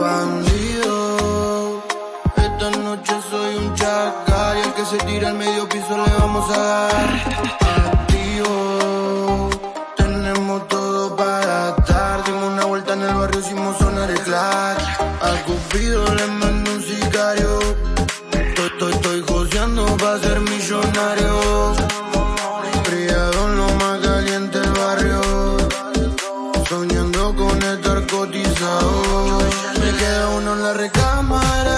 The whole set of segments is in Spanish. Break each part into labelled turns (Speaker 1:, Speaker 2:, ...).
Speaker 1: Bandido, esta noche soy un chacal y al que se tira al medio piso le vamos a dar. Activo, tenemos todo para dar. Dimos una vuelta en el barrio, hicimos sonar el clack. Al cupido le mando un sicario. Estoy, estoy, estoy joseando para ser millonario. Uno en la recámara.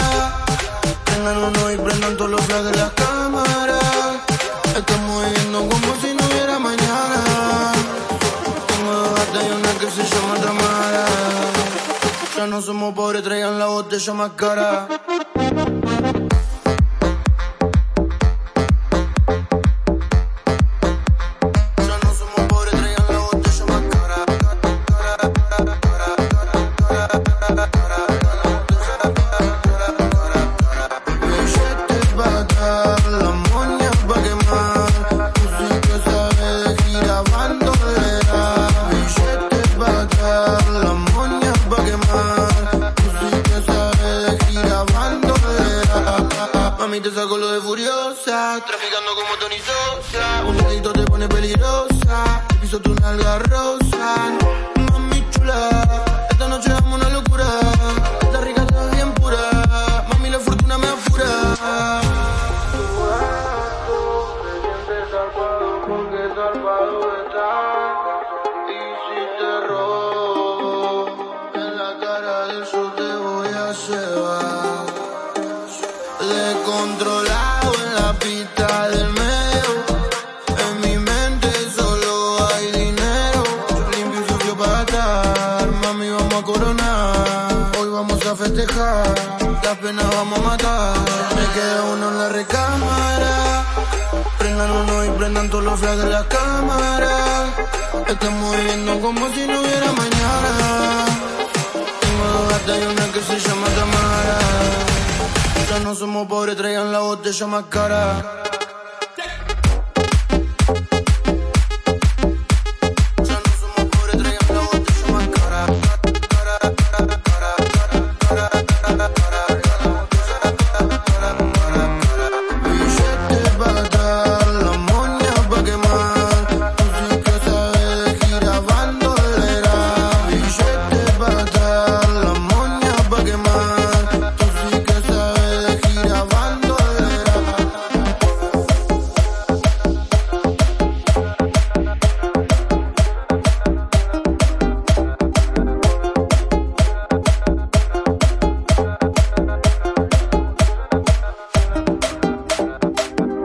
Speaker 1: Prendan uno y prendan todos los flash de las cámaras. Estamos viviendo como si no hubiera mañana. Tengo dos gatas y una que se llama Tamara. Ya no somos pobres, traigan la botella más cara. De furiosa. Traficando como Tony Sosa. Un dedito te pone peligrosa. Te piso tu nalga rosa. Mami chula, esta noche damos una locura. Esta rica está bien pura. Mami, la fortuna me apura. Porque Las penas vamos a matar. Me queda uno en la recámara. Prendan uno y prendan todos los flash de las cámaras Estamos viviendo como si no hubiera mañana. Tengo dos gatas y una que se llama Tamara. Ya no somos pobres, traigan la botella más cara.